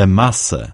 a massa.